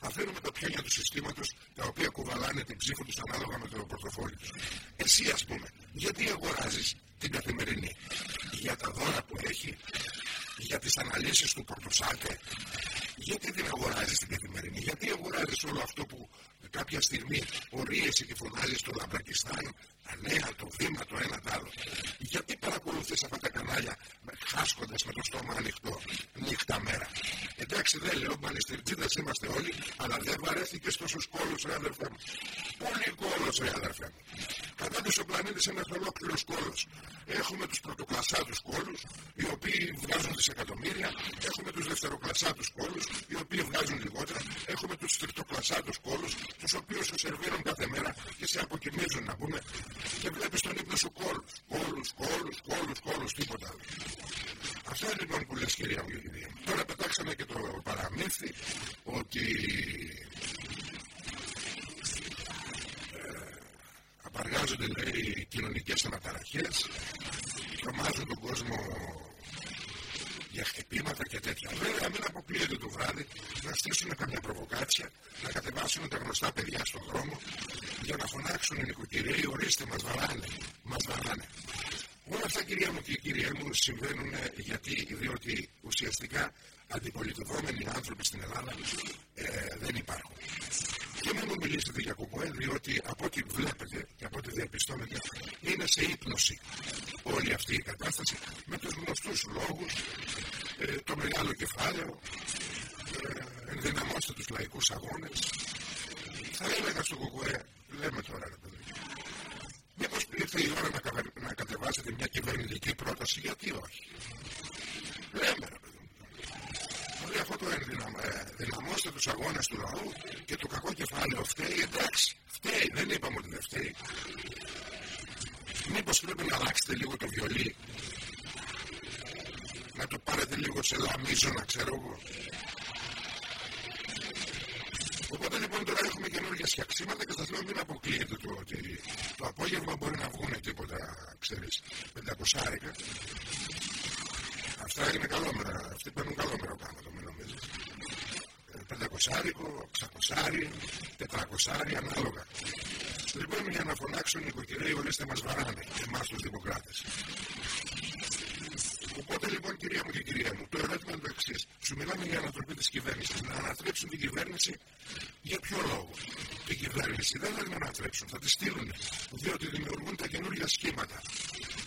αφήνουμε τα πιόνια του συστήματο τα οποία κουβαλάνε την ψήφο του ανάλογα με το πορτοφόλι του. Εσύ ας πούμε, γιατί αγοράζεις την καθημερινή. Για τα δώρα που έχει, για τι αναλύσει του Πορτοσάκε, γιατί την αγοράζει την καθημερινή, γιατί αγοράζεις όλο αυτό που κάποια στιγμή ορίεσαι και φωνάζεις στο Λαμπρακιστάν τα νέα, το βήμα, το ένα το άλλο. Γιατί παρακολουθεί αυτά τα κανάλια χάσκοντας με το στόμα ανοιχτό νύχτα μέρα; Εντάξει, δεν λέω, μπανιστριτζίδε είμαστε όλοι, αλλά δεν βαρέθηκε τόσο κόλους, ρε αδερφέ μου. Πολύ κόλος, ρε αδερφέ μου. Κατά ο πλανήτης ένας ολόκληρος κόλο. Έχουμε τους πρωτοκλασσάτους κόλου, οι οποίοι βγάζουν δισεκατομμύρια. Έχουμε τους δευτεροκλασσάτους κόλου, οι οποίοι βγάζουν λιγότερα. Έχουμε τους τριτοκλασσάτους κόλου, τους οποίους σε σερβίρουν κάθε μέρα και σε αποκοιμίζουν να πούμε και βλέπεις τον ύπνο σου κόλους. Κόλους, κόλους, κόλους, κόλους, τίποτα άλλο. Αυτό είναι λοιπόν που λες, κυρία μου και κυρία μου. Τώρα πετάξαμε και το παραμύθι ότι απαργάζονται λέει κοινωνικές αναταραχές, τρομάζουν τον κόσμο για χτυπήματα και τέτοια. Βέβαια, μην αποκλείεται το βράδυ να στήσουν καμιά προβοκάτσια, να κατεβάσουν τα γνωστά παιδιά στον δρόμο για να φωνάξουν οι νοικοκυρέοι, ορίστε, μας βαράνε. Μας βαράνε. Όλα αυτά, κυρία μου και κυρία μου, συμβαίνουν γιατί, διότι ουσιαστικά αντιπολιτευόμενοι άνθρωποι στην Ελλάδα ε, δεν υπάρχουν. Και μην μου μιλήσετε για κουκουέ, διότι από ό,τι βλέπετε και από ό,τι διαπιστώνετε είναι σε ύπνοση όλη αυτή η κατάσταση με τους γνωστούς λόγους, ε, το μεγάλο κεφάλαιο, ε, ενδυναμώστε τους λαϊκούς αγώνες. Θα έλεγα στο κουκουέ, λέμε τώρα ρε παιδί, μήπως ήρθε η ώρα να, να κατεβάσετε μια κυβερνητική πρόταση, γιατί όχι. Λέμε ρε παιδί. Δηλαδή αυτό το ενδυναμώστε τους αγώνες του λαού και το κακό κεφάλαιο φταίει, εντάξει, φταίει, δεν είπαμε ότι δεν φταίει. Μήπως πρέπει να αλλάξετε λίγο το βιολί; Να το πάρετε λίγο σε να ξέρω εγώ. Οπότε λοιπόν τώρα έχουμε καινούργια σκιαξίματα και σας λέω μην αποκλείετε το ότι το απόγευμα μπορεί να βγουν τίποτα, ξέρεις, πεντακοσάρικα. Αυτά είναι καλόμερα, αυτοί παίρνουν καλόμερα πάνω το μην νομίζεις. Ε, πεντακοσάρικο, ξακοσάρι, τετρακοσάρι, ανάλογα. Λοιπόν, για να φωνάξουν οι οικοκυρέοι, ορίστε μας βαράνε, εμάς τους δημοκράτες. Οπότε λοιπόν, κυρία μου και κυρία μου, το ερώτημα είναι το εξής. Σου μιλάμε για ανατροπή της κυβέρνησης. Να ανατρέψουν την κυβέρνηση για ποιο λόγο; Την κυβέρνηση δεν θα την ανατρέψουν, θα τη στείλουν. Διότι δημιουργούν τα καινούργια σχήματα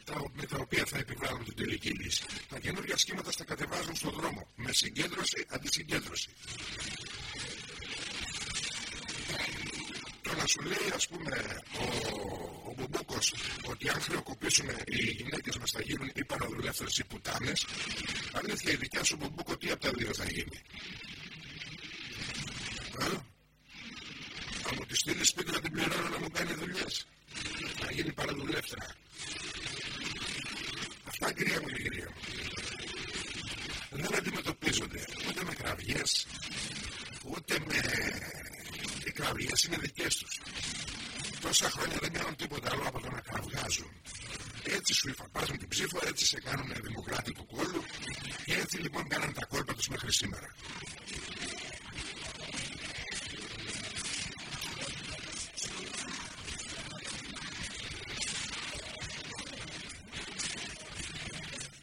τα, με τα οποία θα επιβάλλουν την τελική λύση. Τα καινούργια σχήματα θα κατεβάζουν στον δρόμο με συγκέντρωση αντισυγκέντρωση. Το να σου λέει, ας πούμε, ο, ο Μπουμπούκος ότι αν χρεοκοπήσουν οι γυναίκες μας θα γίνουν οι παραδουλεύθερε οι πουτάνες, αλήθεια η δικιά σου Μπουμπούκο τι από τα δύο θα γίνει; Α, θα μου τη στείλεις σπίτι να την πληρώνω να μου κάνει δουλειές. Να γίνει παραδουλεύθερα. Αυτά κυρία μου και κυρία μου. Δεν αντιμετωπίζονται ούτε με κραυγές, ούτε με οι κραυγές είναι δικές τους. Τόσα χρόνια δεν κάνουν τίποτα άλλο από το να κραυγάζουν. Έτσι σου υφαπάζουν την ψήφο, έτσι σε κάνουν δημοκράτη του κόλλου και έτσι λοιπόν κάναν τα κόλπα τους μέχρι σήμερα.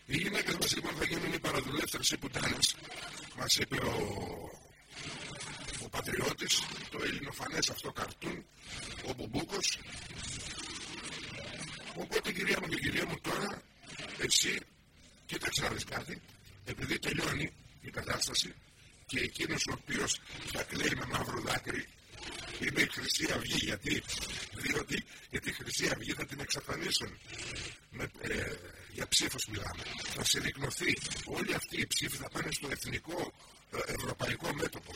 Οι γυναίκες μας λοιπόν θα γίνουν οι παραδουλεύθερες οι πουτάνες. Μας είπε ο ο Πατριώτης, το ελληνοφανές αυτό καρτούν, ο Μπουμπούκος, Οπότε κυρία μου και κυρία μου τώρα εσύ κοίταξε να δεις κάτι επειδή τελειώνει η κατάσταση και εκείνος ο οποίος θα κλαίει με μαύρο δάκρυ είναι η Χρυσή Αυγή γιατί, διότι γιατί η Χρυσή Αυγή θα την εξαφανίσουν με, ε, για ψήφους μιλάμε θα συρρυκνωθεί όλοι αυτοί οι ψήφοι θα πάνε στο εθνικό ε, ευρωπαϊκό μέτωπο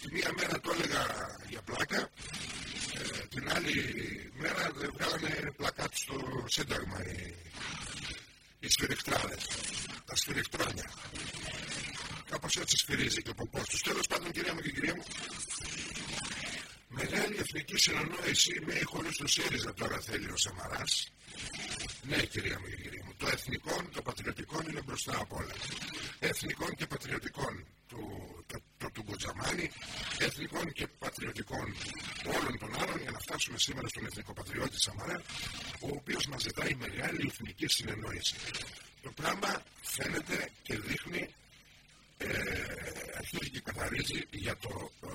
τη μία μέρα το έλεγα για πλάκα ε, την άλλη μέρα βγάλανε πλακάτ στο Σύνταγμα οι, οι σφυριχτράδες τα σφυριχτρόνια κάπως έτσι σφυρίζει και ο ποπός τους τέλος πάντων κυρία μου και κυρία μου Μεγάλη εθνική συνεννόηση με ή χωρίς το ΣΥΡΙΖΑ τώρα θέλει ο Σαμαράς. Ναι κυρία μου και κυρία μου, το εθνικό, το πατριωτικό είναι μπροστά απ' όλα. Εθνικών και πατριωτικών του, το, το, του Γκοτζαμάνη, εθνικών και πατριωτικών όλων των άλλων για να φτάσουμε σήμερα στον εθνικό πατριώτη Σαμαρά, ο οποίος μας ζητάει μεγάλη εθνική συνεννόηση. Το πράγμα φαίνεται και δείχνει ε, αρχίζει και καθαρίζει για το ε,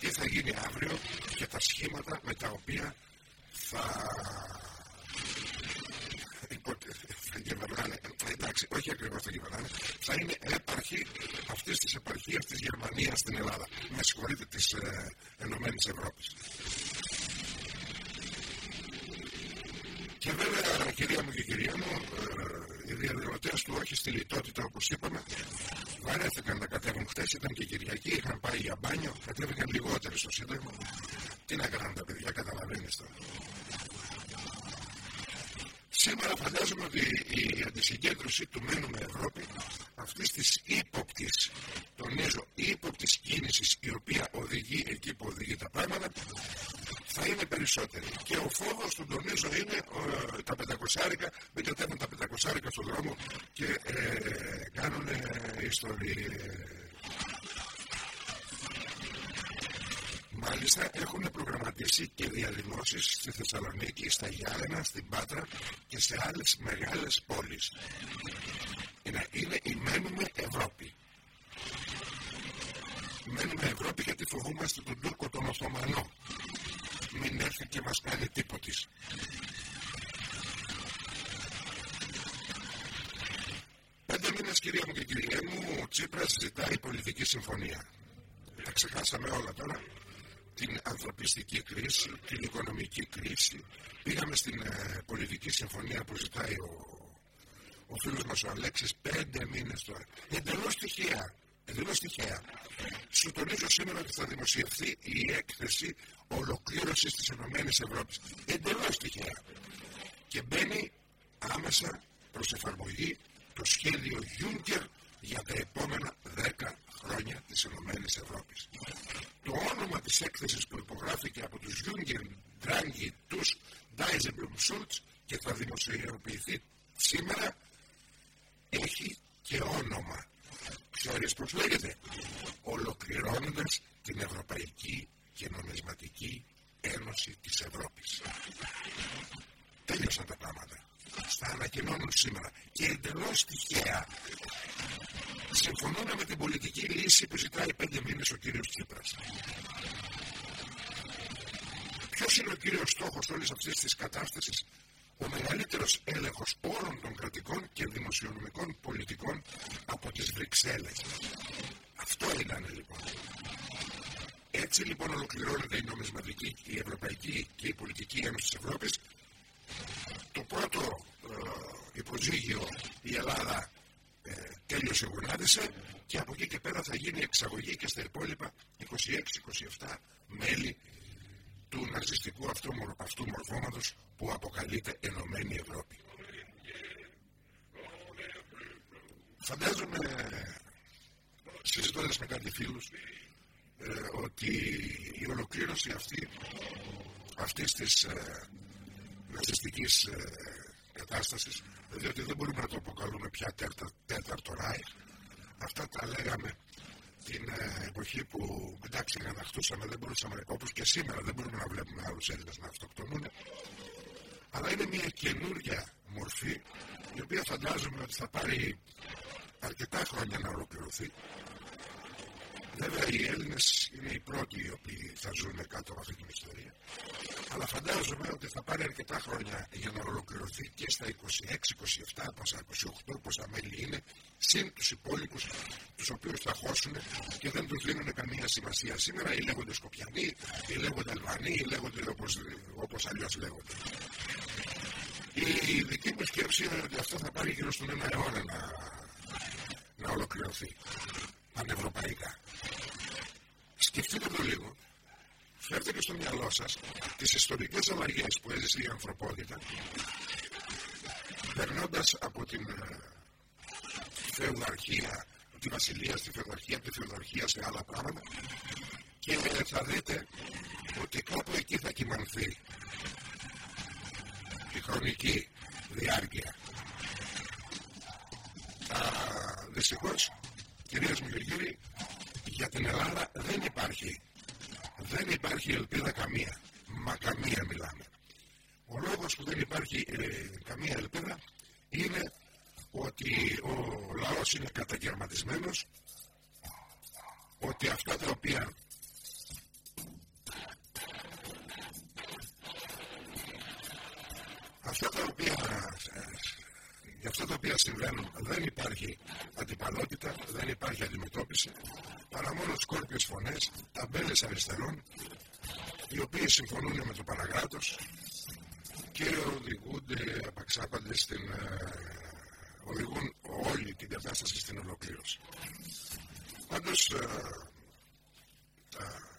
τι θα γίνει αύριο και τα σχήματα με τα οποία θα θα κυβερνάνε, εντάξει, όχι ακριβώς θα κυβερνάνε, θα είναι έπαρχοι αυτής της επαρχίας της Γερμανίας στην Ελλάδα. Με συγχωρείτε της ε, Ενωμένης Ευρώπης. Και βέβαια, κυρία μου και κυρία μου, ε, οι διαδηλωτές του όχι στη λιτότητα, όπως είπαμε, βαρέθηκαν να κατέβουν χτε. Ήταν και Κυριακή, είχαν πάει για μπάνιο, κατέβηκαν λιγότεροι στο Σύνταγμα. Τι να κάνουν τα παιδιά, καταλαβαίνεις τώρα. Σήμερα φαντάζομαι ότι η αντισυγκέντρωση του Μένουμε Ευρώπη αυτή της ύποπτης, τονίζω, ύποπτης κίνησης η οποία οδηγεί εκεί που οδηγεί τα πράγματα θα είναι περισσότερη. Και ο φόβος του τονίζω είναι ε, τα πεντακοσάρικα, μην κατέβουν τα πεντακοσάρικα στον δρόμο και ε, κάνουν ε, ιστορίες. Μάλιστα έχουν προγραμματίσει και διαδηλώσεις στη Θεσσαλονίκη, στα Γιάννενα, στην Πάτρα και σε άλλες μεγάλες πόλεις. Είναι, είναι η μένουμε Ευρώπη. Μένουμε Ευρώπη γιατί φοβούμαστε τον Τούρκο τον Οθωμανό. Μην έρθει και μας κάνει τίποτης. Πέντε μήνες κυρία μου και κυρία μου, ο Τσίπρας ζητάει πολιτική συμφωνία. Τα ξεχάσαμε όλα τώρα την ανθρωπιστική κρίση, την οικονομική κρίση. Πήγαμε στην ε, πολιτική συμφωνία που ζητάει ο, ο φίλος μας ο Αλέξης πέντε μήνες τώρα. Εντελώς τυχαία. Εντελώς τυχαία. Σου τονίζω σήμερα ότι θα δημοσιευθεί η έκθεση ολοκλήρωσης της Ενωμένης Ευρώπης. Εντελώς τυχαία. Και μπαίνει άμεσα προς εφαρμογή το σχέδιο Juncker για τα επόμενα δέκα χρόνια της Ενωμένης Ευρώπης. Το όνομα της έκθεσης που υπογράφηκε από τους Juncker, Draghi, τους Dijsselbloem, Schultz και θα δημοσιοποιηθεί σήμερα έχει και όνομα. Ξέρεις πώς λέγεται; Ολοκληρώνοντας την Ευρωπαϊκή και Νομισματική Ένωση της Ευρώπης. Τέλειωσαν τα πράγματα. Στα ανακοινώνουν σήμερα και εντελώς τυχαία συμφωνούν με την πολιτική λύση που ζητάει πέντε μήνες ο κύριος Τσίπρας. Ποιος είναι ο κύριος στόχος όλης αυτής της κατάστασης; Ο μεγαλύτερος έλεγχος όλων των κρατικών και δημοσιονομικών πολιτικών από τις Βρυξέλλες. Αυτό ήταν λοιπόν. Έτσι λοιπόν ολοκληρώνεται η νομισματική, η ευρωπαϊκή και η πολιτική ένωση της Ευρώπης. Το πρώτο ε, υποζύγιο η Ελλάδα ε, τέλειωσε γονάτισε και από εκεί και πέρα θα γίνει εξαγωγή και στα υπόλοιπα 26-27 μέλη του ναζιστικού αυτού, αυτού μορφώματος που αποκαλείται Ενωμένη Ευρώπη. Φαντάζομαι συζητώντας με κάτι φίλους ε, ότι η ολοκλήρωση αυτή αυτής της ε, ναζιστικής ε, κατάστασης διότι δεν μπορούμε να το αποκαλούμε πια τέταρτο ράι αυτά τα λέγαμε την ε, εποχή που εντάξει αναχτούσαμε δεν μπορούσαμε όπως και σήμερα δεν μπορούμε να βλέπουμε άλλους Έλληνες να αυτοκτονούν. Αλλά είναι μια καινούργια μορφή η οποία φαντάζομαι ότι θα πάρει αρκετά χρόνια να ολοκληρωθεί Βέβαια οι Έλληνες είναι οι πρώτοι οι οποίοι θα ζουν κάτω από αυτή την ιστορία. Αλλά φαντάζομαι ότι θα πάρει αρκετά χρόνια για να ολοκληρωθεί και στα 26, 27, πόσα 28, πόσα μέλη είναι, συν τους υπόλοιπους, τους οποίους θα χώσουν και δεν τους δίνουν καμία σημασία. Σήμερα ή λέγονται Σκοπιανοί, ή λέγονται Αλβανοί, ή λέγονται όπως αλλιώς λέγονται. Η δική μου σκέψη είναι ότι αυτό θα πάρει γύρω στον ένα αιώνα να, να ολοκληρωθεί πανευρωπαϊκά. Σκεφτείτε το λίγο. Φέρτε και στο μυαλό σας τις ιστορικές αλλαγές που έζησε η ανθρωπότητα περνώντας από την ε, φεουδαρχία, τη βασιλεία στη φεουδαρχία, από τη φεουδαρχία σε άλλα πράγματα και θα δείτε ότι κάπου εκεί θα κοιμανθεί η χρονική διάρκεια. Δυστυχώς, κυρίες μου και κύριοι, για την Ελλάδα δεν υπάρχει. Δεν υπάρχει ελπίδα καμία. Μα καμία μιλάμε. Ο λόγος που δεν υπάρχει ε, καμία ελπίδα είναι ότι ο λαός είναι καταγερματισμένος, ότι αυτά τα οποία αυτά τα οποία για αυτά τα οποία συμβαίνουν δεν υπάρχει αντιπαλότητα, δεν υπάρχει αντιμετώπιση, παρά μόνο σκόρπιες φωνές, ταμπέλες αριστερών, οι οποίες συμφωνούν με το παραγράτος και οδηγούνται απαξάπαντες στην, ε, οδηγούν όλη την κατάσταση στην ολοκλήρωση. Πάντως, ε,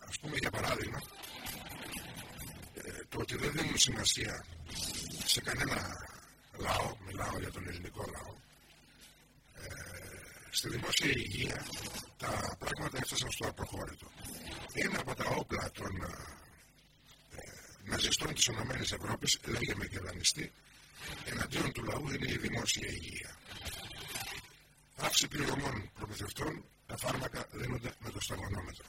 ας πούμε για παράδειγμα, ε, το ότι δεν δίνουν σημασία σε κανένα λαό, μιλάω για τον ελληνικό λαό, ε, στη δημόσια υγεία τα πράγματα έφτασαν στο απροχώρητο. Ένα από τα όπλα των ε, ναζιστών της Ενωμένης Ευρώπης, λέγε με δανειστή, εναντίον του λαού είναι η δημόσια υγεία. Αύξηση πληρωμών προμηθευτών, τα φάρμακα δίνονται με το σταγονόμετρο.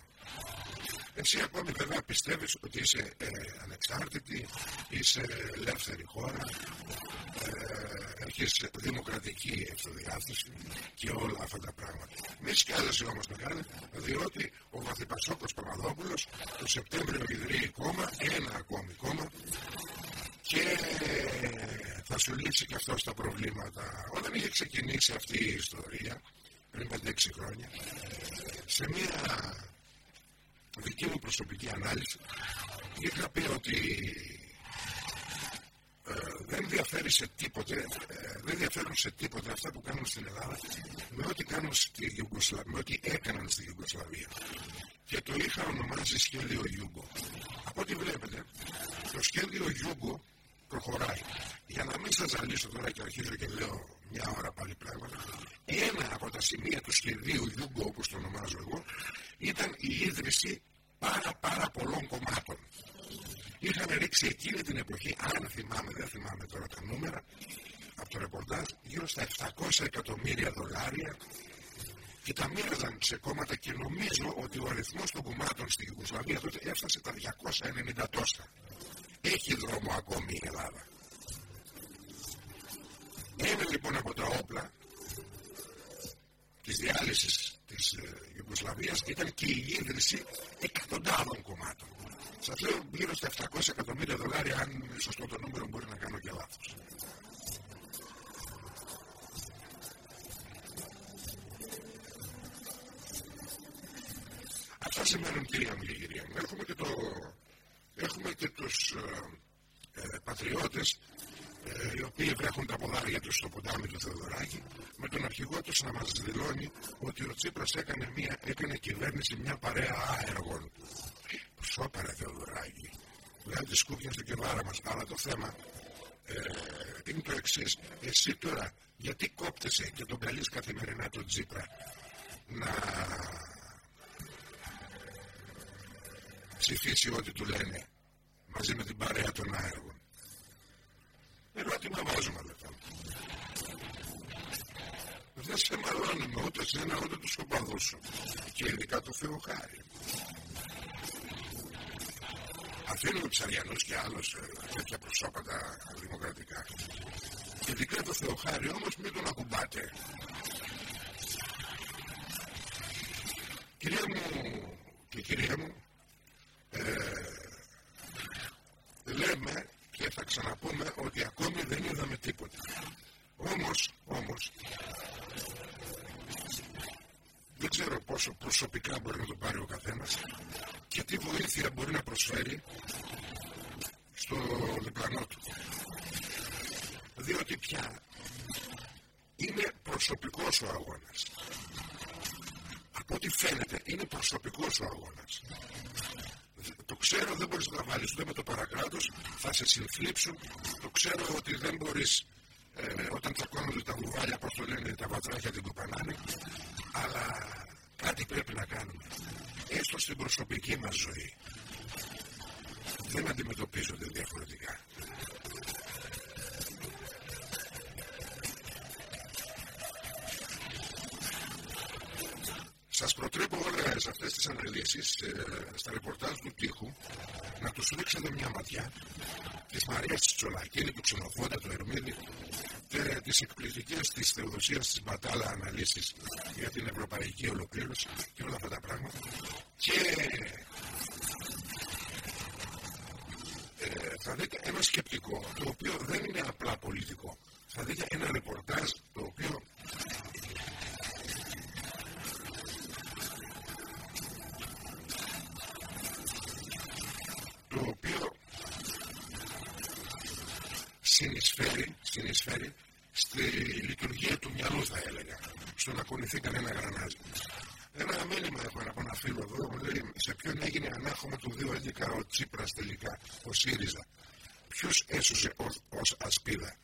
Εσύ ακόμη βέβαια πιστεύεις ότι είσαι ε, ανεξάρτητη, είσαι ελεύθερη χώρα, ε, έχεις δημοκρατική αυτοδιάθεση και όλα αυτά τα πράγματα. Μη σκιάζεσαι όμως μεγάλη, διότι ο Βαθυπασόκος Παπαδόπουλος το Σεπτέμβριο ιδρύει κόμμα, ένα ακόμη κόμμα και θα σου λύσει και αυτός τα προβλήματα. Όταν είχε ξεκινήσει αυτή η ιστορία, πριν 5-6 χρόνια, σε μια δική μου προσωπική ανάλυση, είχα πει ότι ε, δεν διαφέρει σε τίποτε, ε, δεν διαφέρουν σε τίποτε αυτά που κάνουν στην Ελλάδα με ό,τι, κάνουν στη με ό,τι έκαναν στη Ιουγκοσλαβία. Και το είχα ονομάσει σχέδιο Ιούγκο. Από ό,τι βλέπετε, το σχέδιο Ιούγκο προχωράει. Για να μην σας ζαλίσω τώρα και αρχίζω και λέω μια ώρα πάλι πράγματα, ένα από τα σημεία του σχεδίου Ιούγκο, όπως το ονομάζω εγώ, ήταν η ίδρυση πάρα πάρα πολλών κομμάτων. Είχαν ρίξει εκείνη την εποχή, αν θυμάμαι, δεν θυμάμαι τώρα τα νούμερα, από το ρεπορτάζ, γύρω στα 700 εκατομμύρια δολάρια και τα μοίραζαν σε κόμματα και νομίζω ότι ο αριθμός των κομμάτων στην Ιουγκοσλαβία τότε έφτασε τα 290 τόσα. Έχει δρόμο ακόμη η Ελλάδα. Ένα λοιπόν από τα όπλα της διάλυσης της ε, Ιουγκοσλαβίας ήταν και η ίδρυση εκατοντάδων κομμάτων. Σας λέω γύρω στα 700 εκατομμύρια δολάρια, αν είναι σωστό το νούμερο μπορεί να κάνω και λάθος. Αυτά σημαίνουν κυρία μου και κυρία μου. Έχουμε και, το, έχουμε και τους ε, ε, πατριώτες ε, οι οποίοι βρέχουν τα ποδάρια τους στο ποτάμι του Θεοδωράκη με τον αρχηγό τους να μας δηλώνει ότι ο Τσίπρας έκανε, μια, έκανε κυβέρνηση μια παρέα άεργων. Σώπαρε Θεοδωράκη. Βγάλει τη σκούπια στο κεβάρα μας. Αλλά το θέμα ε, είναι το εξής. Εσύ τώρα γιατί κόπτεσαι και τον καλείς καθημερινά τον Τσίπρα να ψηφίσει ό,τι του λένε μαζί με την παρέα των άεργων; Ερώτημα βάζουμε λοιπόν. Δεν σε μαλώνουμε ούτε σένα ούτε τους οπαδούς σου. Και ειδικά το Θεοχάρη. Αφήνουμε ψαριανούς και άλλους ε, τέτοια προσώπατα δημοκρατικά. Ειδικά το Θεοχάρη όμως μην τον ακουμπάτε. Κυρία μου δεν πόσο προσωπικά μπορεί να το πάρει ο καθένας και τι βοήθεια μπορεί να προσφέρει στο διπλανό του. Διότι πια είναι προσωπικός ο αγώνας. Από ό,τι φαίνεται είναι προσωπικός ο αγώνας. Το ξέρω δεν μπορείς να τα βάλεις ούτε με το παρακράτος, θα σε συνθλίψουν. Το ξέρω ότι δεν μπορείς ε, όταν τσακώνονται τα βουβάλια, πώς το λένε, τα βατράχια την κοπανάνε. Αλλά κάτι πρέπει να κάνουμε. Έστω στην προσωπική μας ζωή. Δεν αντιμετωπίζονται διαφορετικά. Σας προτρέπω όλες αυτές τις αναλύσεις ε, στα ρεπορτάζ του τείχου να τους ρίξετε μια ματιά της Μαρίας Τσολακίνη, του Ξενοφόντα, του Ερμίδη και τις εκπληκτικές της Θεοδοσίας της Μπατάλα αναλύσεις για την ευρωπαϊκή ολοκλήρωση και όλα αυτά τα πράγματα. Και ε, θα δείτε ένα σκεπτικό το οποίο δεν είναι απλά πολιτικό. Θα δείτε ένα ρεπορτάζ το οποίο το οποίο συνεισφέρει, συνεισφέρει στη λειτουργία του μυαλού θα έλεγα στο να κουνηθεί κανένα γρανάζι. Ένα μήνυμα έχω από ένα φίλο εδώ μου λέει σε ποιον έγινε ανάχωμα του 2.11 ο Τσίπρας τελικά, ο ΣΥΡΙΖΑ. Ποιους έσωσε ως ασπίδα.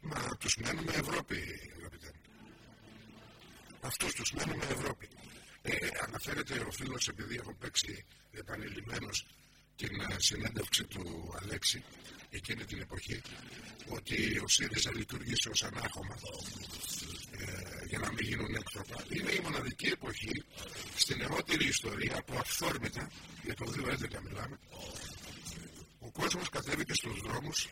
Μα τους μένουμε Ευρώπη, αγαπητέ μου. Αυτούς τους μένουμε Ευρώπη. Ε, αναφέρεται ο φίλος επειδή έχω παίξει επανειλημμένος την ε, συνέντευξη του Αλέξη εκείνη την εποχή ότι ο ΣΥΡΙΖΑ λειτουργήσε ως ανάχωμα ε, για να μην γίνουν έκτροπα. Είναι η μοναδική εποχή στην νεότερη ιστορία που αυθόρμητα, για το 2011 μιλάμε, ο κόσμος κατέβηκε στους δρόμους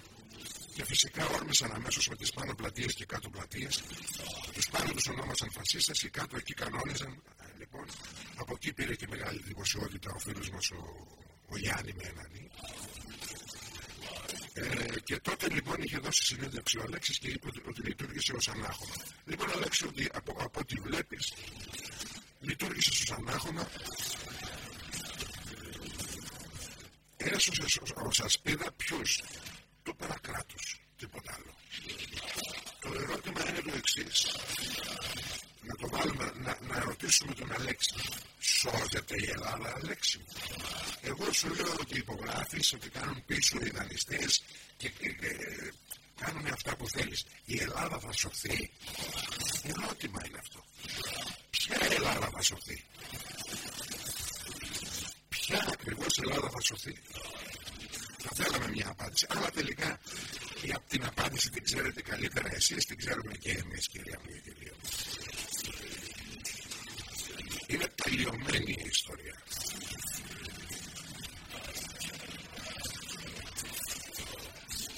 και φυσικά όρμησαν αμέσως με τις πάνω πλατείες και κάτω πλατείες. Τους πάνω τους ονόμασαν φασίστες, οι κάτω εκεί κανόνιζαν. Ε, λοιπόν, από εκεί πήρε και μεγάλη δημοσιότητα ο φίλος μας ο, ο Γιάννη Μένανη. Ε, και τότε λοιπόν είχε δώσει συνέντευξη ο Αλέξης και είπε ότι λειτουργήσε ως ανάχωμα. Λοιπόν, Αλέξη, ότι από, από ό,τι βλέπεις, λειτουργήσε ως ανάχωμα. Έσωσε ω ασπίδα ποιους, το παρακράτος, τίποτα άλλο. Το ερώτημα είναι το εξής. Να το βάλουμε, να, να ρωτήσουμε τον Αλέξη. Σώζεται η Ελλάδα, Αλέξη μου. Εγώ σου λέω ότι υπογράφεις ότι κάνουν πίσω οι δανειστές και, και, και κάνουν αυτά που θέλεις. Η Ελλάδα θα σωθεί. Ερώτημα είναι αυτό. Ποια Ελλάδα θα σωθεί; Ποια ακριβώς Ελλάδα θα σωθεί. Θα θέλαμε μια απάντηση. Αλλά τελικά για την απάντηση την ξέρετε καλύτερα εσείς, την ξέρουμε και εμείς κυρία μου και κυρία μου. Είναι τελειωμένη η ιστορία.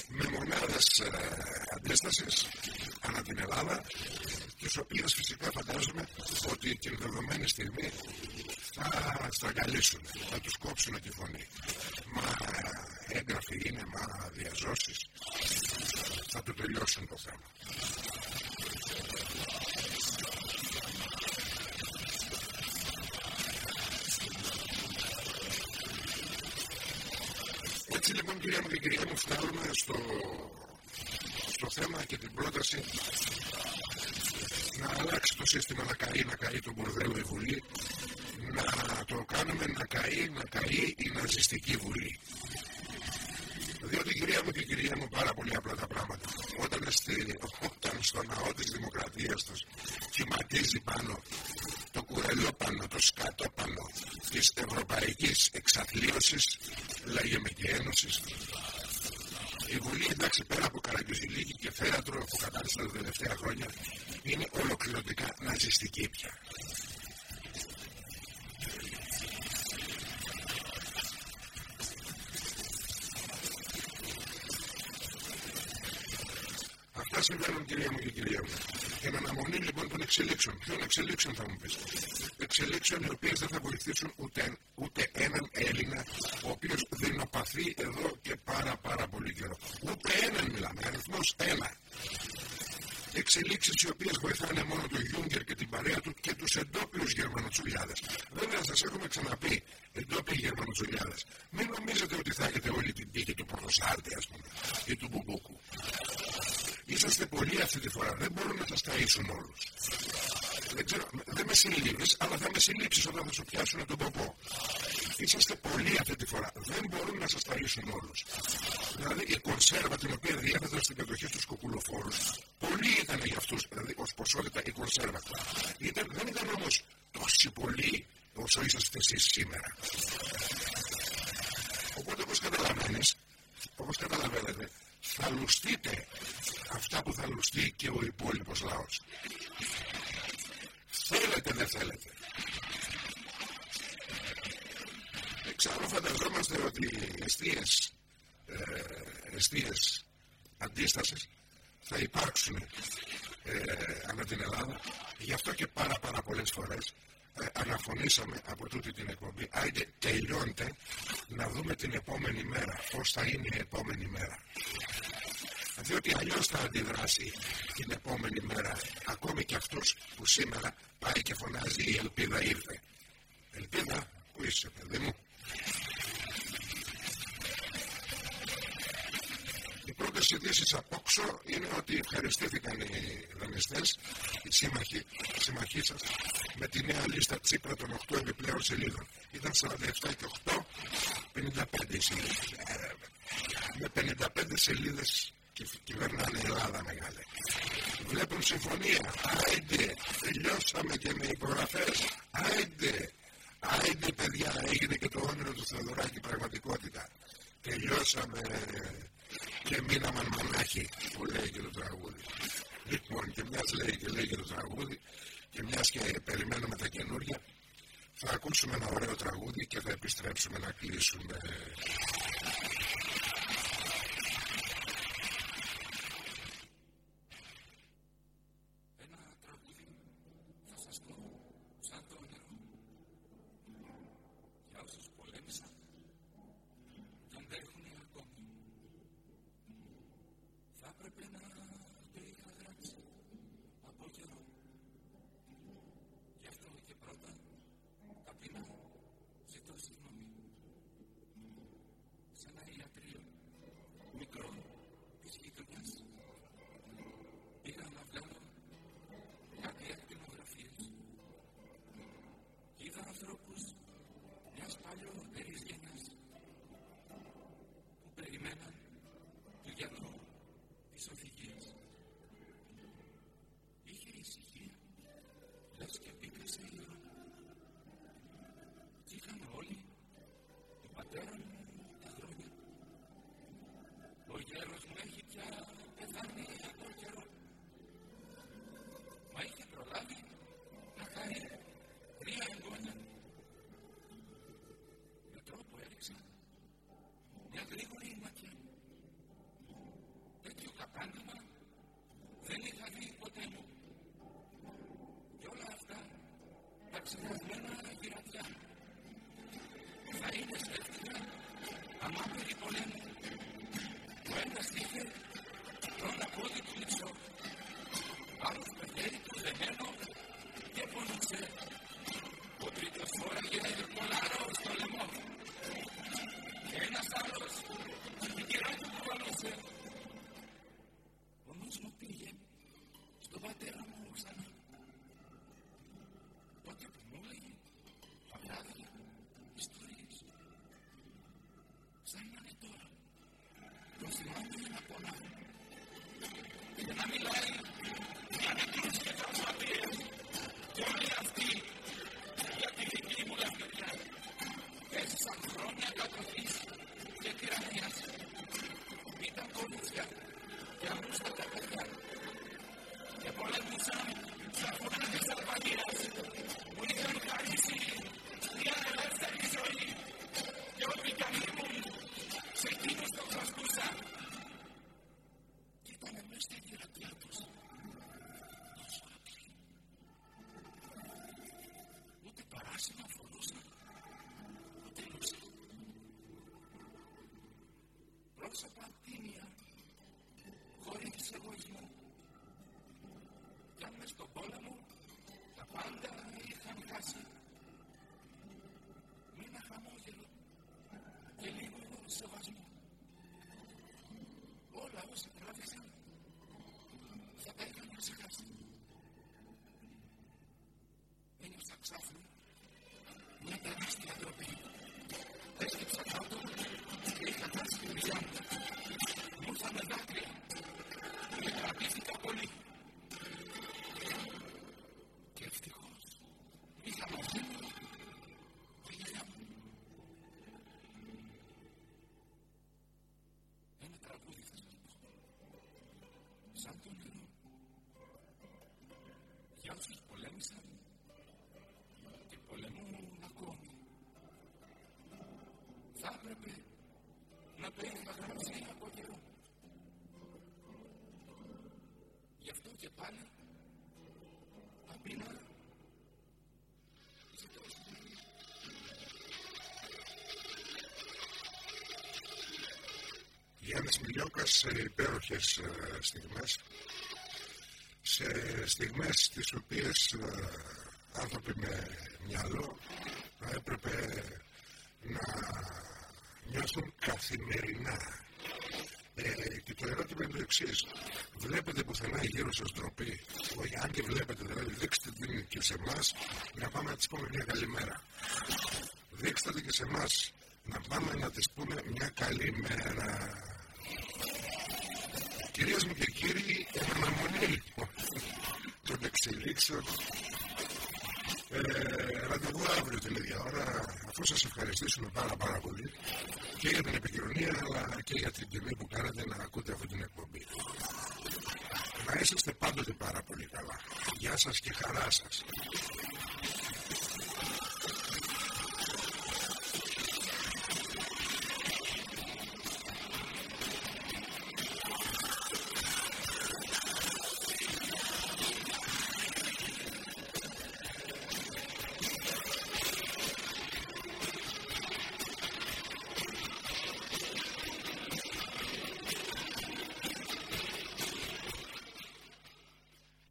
Με μονάδες ε, αντίστασης ανά την Ελλάδα τις οποίες φυσικά φαντάζομαι ότι την δεδομένη στιγμή θα στραγγαλίσουν, θα τους κόψουν τη φωνή. Μα έγγραφοι είναι, μα διαζώσεις θα το τελειώσουν το θέμα. Έτσι λοιπόν κυρία μου και κυρία μου φτάνουμε στο, στο θέμα και την πρόταση να αλλάξει το σύστημα να καεί, να καεί το μπορδέλο η Βουλή να το κάνουμε να καεί, να καεί η ναζιστική Βουλή. Διότι κυρία μου και κυρία μου πάρα πολύ απλά τα πράγματα. Όταν, στη, όταν στο ναό της δημοκρατίας τους κυματίζει πάνω το κουρελόπανο, το σκατόπανο της ευρωπαϊκής εξαθλίωσης, λέγεται και ένωσης, η Βουλή εντάξει πέρα από καραγκιουζιλίκη και θέατρο που κατάρτισε τα τελευταία χρόνια είναι ολοκληρωτικά ναζιστική πια. Αυτά συμβαίνουν κυρία μου και κυρία μου. Εν αναμονή λοιπόν των εξελίξεων. Ποιων εξελίξεων θα μου πεις; Εξελίξεων οι οποίες δεν θα βοηθήσουν ούτε, ούτε έναν Έλληνα ο οποίος δεινοπαθεί εδώ και πάρα πάρα πολύ καιρό. Ούτε έναν μιλάμε. Αριθμός ένα. Εξελίξεις οι οποίες βοηθάνε μόνο τον Γιούγκερ και την παρέα του και τους εντόπιους Γερμανού Γερμανοτσουλιάδες. Βέβαια, σας έχουμε ξαναπεί, εντόπιοι Γερμανοτσουλιάδες, μην νομίζετε ότι θα έχετε όλη την τύχη του Πορτοσάλτη, ας πούμε, ή του Μπουμπούκου. Είσαστε πολλοί αυτή τη φορά, δεν μπορούν να σας ταΐσουν όλους. Δεν ξέρω, δεν με συλλήβει, αλλά θα με συλλήψεις όταν θα σου πιάσουν τον ποπό. Είσαστε πολλοί αυτή τη φορά. Δεν μπορούν να σας ταΐσουν όλους. Δηλαδή η κονσέρβα την οποία διέθεταν στην κατοχή στους σκοπουλοφόρου, πολλοί ήταν για αυτούς, δηλαδή ως ποσότητα η κονσέρβα. Ήταν, δεν ήταν όμως τόσοι πολλοί όσο είσαστε εσείς σήμερα. Οπότε όπως καταλαβαίνεις, όπως καταλαβαίνετε, θα λουστείτε αυτά που θα λουστεί και ο υπόλοιπος λαός. Θέλετε, δεν θέλετε. Εξάλλου φανταζόμαστε ότι αιστείες, ε, αιστείες αντίστασης θα υπάρξουν ε, ανά την Ελλάδα. Γι' αυτό και πάρα πάρα πολλές φορές ε, αναφωνήσαμε από τούτη την εκπομπή. Άιντε τελειώντε. Να δούμε την επόμενη μέρα πώς θα είναι η επόμενη μέρα. Διότι αλλιώς θα αντιδράσει την επόμενη μέρα. Ακόμη και αυτός που σήμερα πάει και φωνάζει η ελπίδα ήρθε ελπίδα που είσαι παιδί μου; Οι πρώτε ειδήσει απόξω είναι ότι ευχαριστήθηκαν οι δανειστές, οι σύμμαχοι, οι συμμαχοί σας, με τη νέα λίστα Τσίπρα των 8 επιπλέον σελίδων. Ήταν 47 και 8, 55 σελίδε. Με 55 σελίδες κυβερνάνε η Ελλάδα μεγάλη. Βλέπουν συμφωνία. Άιντε, τελειώσαμε και με υπογραφές. Άιντε, άιντε παιδιά, έγινε και το όνειρο του Θεοδωράκη πραγματικότητα. Τελειώσαμε και μείναμε μονάχοι που λέει και το τραγούδι. Λοιπόν, και μιας λέει και λέει και το τραγούδι, και μιας και περιμένουμε τα καινούργια, θα ακούσουμε ένα ωραίο τραγούδι και θα επιστρέψουμε να κλείσουμε. Los también σαν τον. Για όσους πολέμησαν και πολεμούν ακόμη, θα έπρεπε να το είχα γράψει από καιρό. Γι' αυτό και πάλι Γιάννης Μιλιόκας σε υπέροχες ε, στιγμές σε στιγμές στις οποίες ε, άνθρωποι με μυαλό θα έπρεπε να νιώθουν καθημερινά. Ε, και το ερώτημα είναι το εξής. Βλέπετε πουθενά γύρω σας ντροπή; Όχι, αν και βλέπετε, δηλαδή, δείξτε την και σε εμάς να πάμε να τη πούμε μια καλημέρα. Δείξτε την και σε εμάς να πάμε να τη πούμε μια καλημέρα. Κυρίες μου και κύριοι, εν αναμονή λοιπόν των εξελίξεων ε, ραντεβού αύριο την ίδια ώρα, αφού σας ευχαριστήσουμε πάρα πάρα πολύ και για την επικοινωνία αλλά και για την τιμή που κάνετε να ακούτε αυτή την εκπομπή. Να είσαστε πάντοτε πάρα πολύ καλά. Γεια σας και χαρά σας.